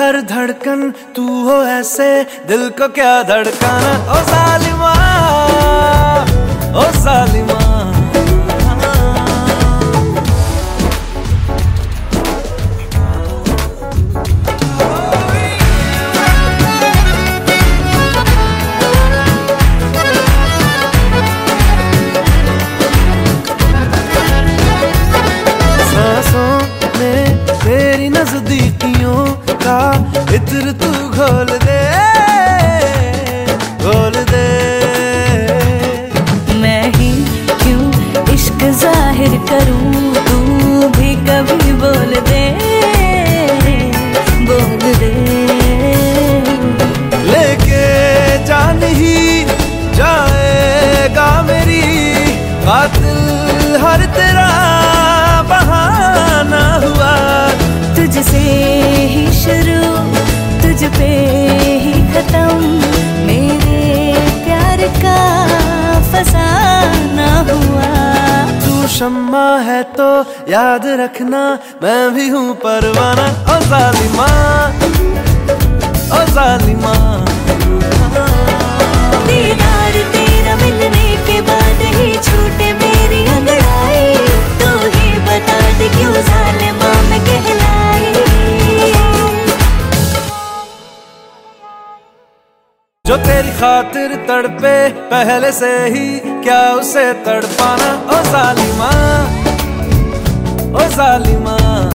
हर धड़कन तू हो ऐसे दिल को क्या धड़काना? ओ जालिमा। इत्र है तो याद रखना मैं भी हूँ परवाना। ओ जालिमा ओ जालिमा। दीदार तेरा मिलने के बाद ही छूटे मेरी अंगड़ाई तू ही बता दे क्यों जालिमा में कहलाई जो तेरी खातिर तड़पे पहले से ही क्या उसे तड़पाना? ओ जालिमा। ozalima.